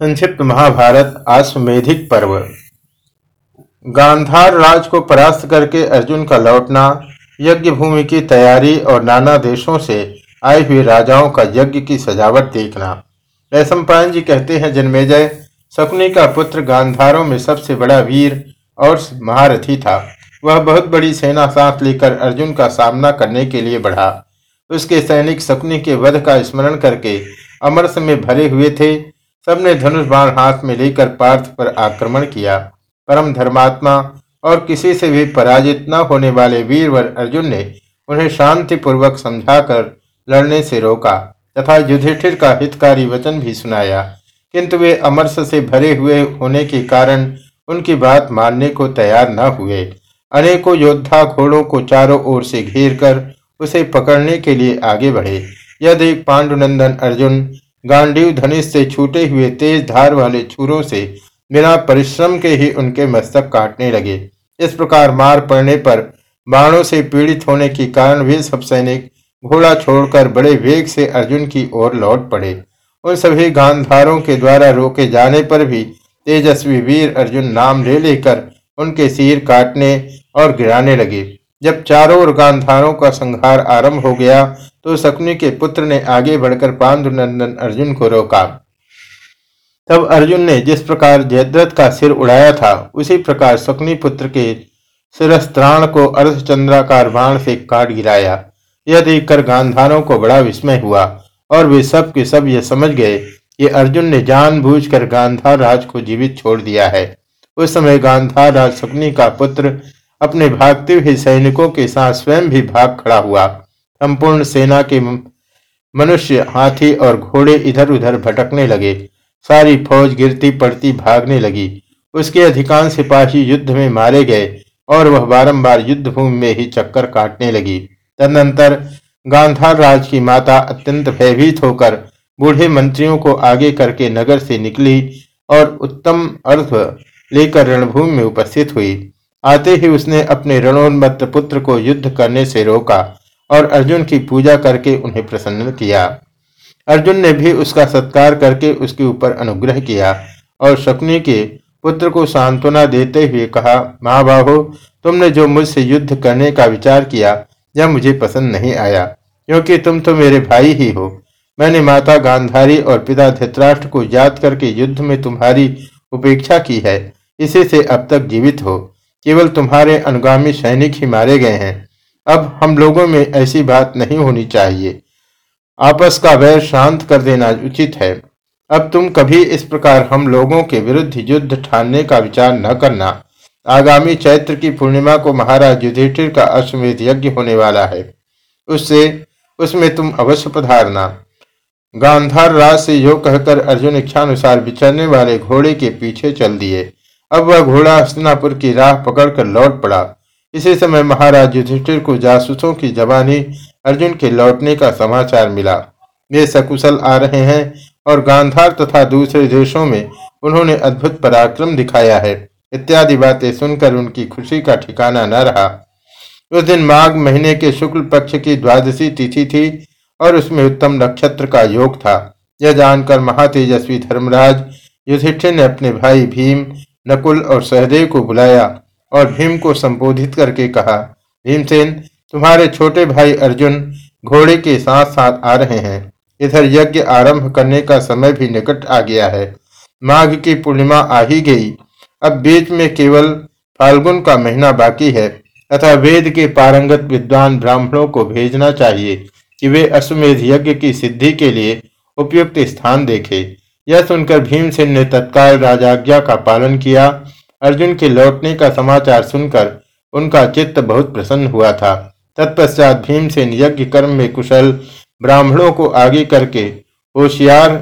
संक्षिप्त महाभारत आश्वेधिक पर्व। गांधार राज को परास्त करके अर्जुन का लौटना, यज्ञ भूमि की तैयारी और नाना देशों से आए हुए राजाओं का यज्ञ की सजावट देखना। वैशंपायन जी कहते हैं, जन्मेजय, शकुनी का पुत्र गांधारों में सबसे बड़ा वीर और महारथी था। वह बहुत बड़ी सेना साथ लेकर अर्जुन का सामना करने के लिए बढ़ा। उसके सैनिक शकुनी के वध का स्मरण करके अमरस में भरे हुए थे। सबने धनुष बाण हाथ में लेकर पार्थ पर आक्रमण किया। परम धर्मात्मा और किसी से भी पराजित न होने वाले वीरवर अर्जुन ने उन्हें शांति पूर्वक समझाकर लड़ने से रोका तथा युधिष्ठिर का हितकारी वचन भी सुनाया। किंतु वे अमरस से भरे हुए होने के कारण उनकी बात मानने को तैयार न हुए। अनेकों योद्धा घोड़ों को चारों ओर से घेर कर उसे पकड़ने के लिए आगे बढ़े। यह देख पांडुनंदन अर्जुन गांडीव धनुष से छूटे हुए तेज धार वाले छुरों से बिना परिश्रम के ही उनके मस्तक काटने लगे। इस प्रकार मार पड़ने पर बाणों से पीड़ित होने के कारण वे सब सैनिक घोड़ा छोड़कर बड़े वेग से अर्जुन की ओर लौट पड़े। उन सभी गांधारों के द्वारा रोके जाने पर भी तेजस्वी वीर अर्जुन नाम ले लेकर उनके सिर काटने और गिराने लगे। जब चारों ओर गांधारों का संहार आरंभ हो गया तो शकुनी के पुत्र ने आगे बढ़कर पांडुनंदन अर्जुन को रोका। तब अर्जुन ने जिस प्रकार जयद्रथ का सिर उड़ाया था, उसी प्रकार शकुनी पुत्र के सिरस्त्राण को अर्धचंद्राकार बाण से काट गिराया। यह देखकर गांधारों को बड़ा विस्मय हुआ, और वे सब के सब ये समझ गए कि अर्जुन ने जानबूझकर गांधार राज को जीवित छोड़ दिया है। उस समय गांधार राज शकुनी का पुत्र अपने भागते हुए सैनिकों के साथ स्वयं भी भाग खड़ा हुआ। संपूर्ण सेना के मनुष्य हाथी और घोड़े इधर उधर भटकने लगे। सारी फौज गिरती पड़ती भागने लगी। उसके अधिकांश सिपाही युद्ध में मारे गए और वह बारंबार युद्ध भूमि में ही चक्कर काटने लगी। तदनंतर गांधार राज की माता अत्यंत भयभीत होकर बूढ़े मंत्रियों को आगे करके नगर से निकली और उत्तम अर्थ लेकर रणभूमि में उपस्थित हुई। आते ही उसने अपने रणोन्मत्त पुत्र को युद्ध करने से रोका और अर्जुन की पूजा करके उन्हें प्रसन्न किया। अर्जुन ने भी उसका सत्कार करके उसके ऊपर अनुग्रह किया और शकुनी के पुत्र को सांत्वना देते हुए कहा, महाबाहो, तुमने जो मुझसे युद्ध करने का विचार किया, यह मुझे पसंद नहीं आया, क्योंकि तुम तो मेरे भाई ही हो। मैंने माता गांधारी और पिता धृतराष्ट्र को याद करके युद्ध में तुम्हारी उपेक्षा की है, इसी से अब तक जीवित हो। केवल तुम्हारे अनुगामी सैनिक ही मारे गए हैं। अब हम लोगों में ऐसी बात नहीं होनी चाहिए। आपस का वैर शांत कर देना उचित है। अब तुम कभी इस प्रकार हम लोगों के विरुद्ध युद्ध ठानने का विचार न करना। आगामी चैत्र की पूर्णिमा को महाराज युधिष्ठिर का अश्वमेध यज्ञ होने वाला है। उससे, उसमें तुम अवश्य पधारना। गांधार राज से यो कहकर अर्जुन इच्छानुसार विचरने वाले घोड़े के पीछे चल दिए। अब वह घोड़ा हस्तिनापुर की राह पकड़कर लौट पड़ा। इसी समय महाराज युधिष्ठिर को जासूसों की जबानी अर्जुन के लौटने का समाचार मिला। वे सकुशल आ रहे हैं और गांधार तथा दूसरे देशों में उन्होंने अद्भुत पराक्रम दिखाया है। इत्यादि बातें सुनकर उनकी खुशी का ठिकाना न रहा। उस दिन माघ महीने के शुक्ल पक्ष की द्वादशी तिथि थी और उसमें उत्तम नक्षत्र का योग था। यह जानकर महातेजस्वी धर्मराज युधिष्ठिर ने अपने भाई भीम नकुल और सहदेव को बुलाया और भीम को संबोधित करके कहा, भीमसेन, तुम्हारे छोटे भाई अर्जुन घोड़े के साथ साथ आ रहे हैं। इधर यज्ञ आरंभ करने का समय भी निकट आ गया है। माघ की पूर्णिमा आ ही गई। अब बीच में केवल फाल्गुन का महीना बाकी है। तथा वेद के पारंगत विद्वान ब्राह्मणों को भेजना चाहिए कि वे अश्वमेध यज्ञ की सिद्धि के लिए उपयुक्त स्थान देखे। यह सुनकर भीमसेन ने तत्काल राजाज्ञा का पालन किया। अर्जुन के लौटने का समाचार सुनकर उनका चित्त बहुत प्रसन्न हुआ था। तत्पश्चात भीमसेन यज्ञ कर्म में कुशल ब्राह्मणों को आगे करके होशियार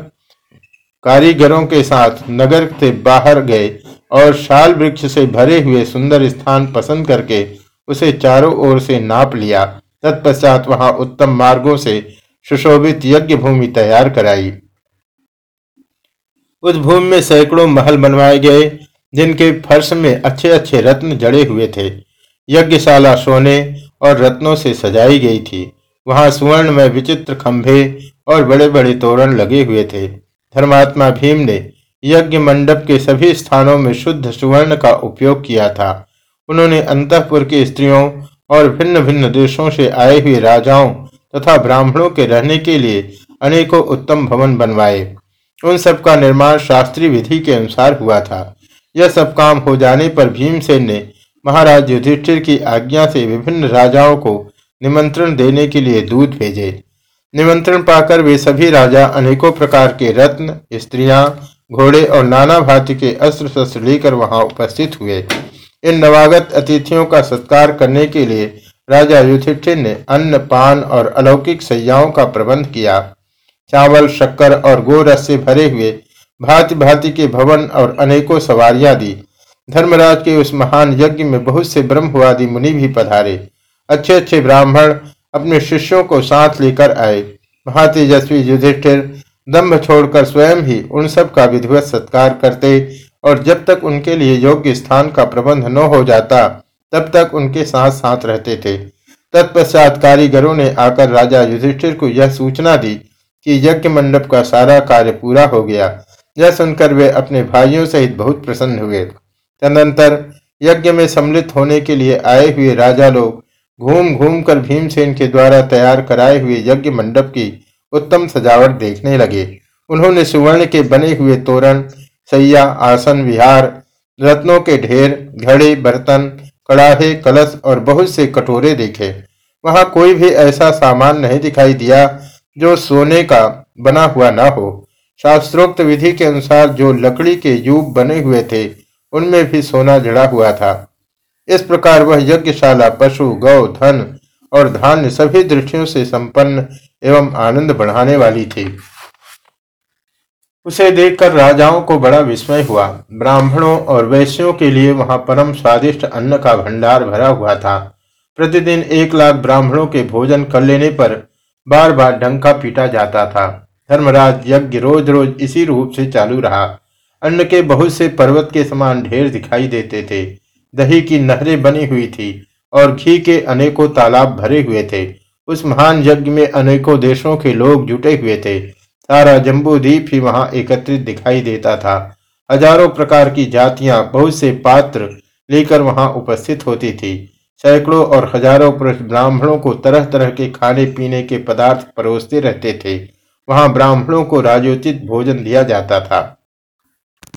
कारीगरों के साथ नगर से बाहर गए और शाल वृक्ष से भरे हुए सुंदर स्थान पसंद करके उसे चारों ओर से नाप लिया। तत्पश्चात वहाँ उत्तम मार्गों से सुशोभित यज्ञ भूमि तैयार कराई। उस भूमि में सैकड़ों महल बनवाए गए, जिनके फर्श में अच्छे अच्छे रत्न जड़े हुए थे। यज्ञशाला सोने और रत्नों से सजाई गई थी। वहाँ सुवर्ण में विचित्र खंभे और बड़े बड़े तोरण लगे हुए थे। धर्मात्मा भीम ने यज्ञ मंडप के सभी स्थानों में शुद्ध सुवर्ण का उपयोग किया था। उन्होंने अंतपुर की स्त्रियों और भिन्न भिन्न देशों से आए हुए राजाओं तथा ब्राह्मणों के रहने के लिए अनेकों उत्तम भवन बनवाए। उन सब का निर्माण शास्त्रीय विधि के अनुसार हुआ था। यह सब काम हो जाने पर भीमसेन ने महाराज युधिष्ठिर की आज्ञा से विभिन्न राजाओं को निमंत्रण देने के लिए दूध भेजे। निमंत्रण पाकर वे सभी राजा अनेकों प्रकार के रत्न, स्त्रियाँ, घोड़े और नाना भांति के अस्त्र शस्त्र लेकर वहाँ उपस्थित हुए। इन नवागत अतिथियों का सत्कार करने के लिए राजा युधिष्ठिर ने अन्न, पान और अलौकिक सैयाओं का प्रबंध किया। चावल, शक्कर और गोरस से भरे हुए भांति भांति के भवन और अनेकों सवारियाँ दी। धर्मराज के उस महान यज्ञ में बहुत से ब्रह्मवादी मुनि भी पधारे। अच्छे अच्छे ब्राह्मण अपने शिष्यों को साथ लेकर आए। महातेजस्वी युधिष्ठिर दम्भ छोड़कर स्वयं ही उन सब का विधिवत सत्कार करते और जब तक उनके लिए योग्य स्थान का प्रबंध न हो जाता, तब तक उनके साथ साथ रहते थे। तत्पश्चात कारीगरों ने आकर राजा युधिष्ठिर को यह सूचना दी कि यज्ञ मंडप का सारा कार्य पूरा हो गया। यह सुनकर वे अपने भाइयों सहित बहुत प्रसन्न हुए। तदनंतर यज्ञ में सम्मिलित होने के लिए आए हुए राजा लोग घूम घूम कर भीमसेन के द्वारा तैयार कराए हुए यज्ञ मंडप की उत्तम सजावट देखने लगे। उन्होंने सुवर्ण के बने हुए तोरण, सैया, आसन, विहार, रत्नों के ढेर, घड़े, बर्तन, कड़ाहे, कलश और बहुत से कटोरे देखे। वहाँ कोई भी ऐसा सामान नहीं दिखाई दिया जो सोने का बना हुआ न हो। शास्त्रोक्त विधि के अनुसार जो लकड़ी के यूप बने हुए थे, उनमें भी सोना जड़ा हुआ था। इस प्रकार वह यज्ञशाला, पशु, गौ, धन और धान्य सभी दृष्टियों से संपन्न एवं आनंद बढ़ाने वाली थी। उसे देखकर राजाओं को बड़ा विस्मय हुआ। ब्राह्मणों और वैश्यों के लिए वहाँ परम स्वादिष्ट अन्न का भंडार भरा हुआ था। प्रतिदिन एक लाख ब्राह्मणों के भोजन कर लेने पर बार बार डंका पीटा जाता था। धर्मराज यज्ञ रोज रोज इसी रूप से चालू रहा। अन्न के बहुत से पर्वत के समान ढेर दिखाई देते थे। दही की नहरें बनी हुई थी और घी के अनेकों तालाब भरे हुए थे। उस महान यज्ञ में अनेकों देशों के लोग जुटे हुए थे। सारा जम्बू द्वीप ही वहाँ एकत्रित दिखाई देता था। हज़ारों प्रकार की जातियाँ बहुत से पात्र लेकर वहाँ उपस्थित होती थी। सैकड़ों और हज़ारों पुरुष ब्राह्मणों को तरह तरह के खाने पीने के पदार्थ परोसते रहते थे। वहाँ ब्राह्मणों को राजोचित भोजन दिया जाता था।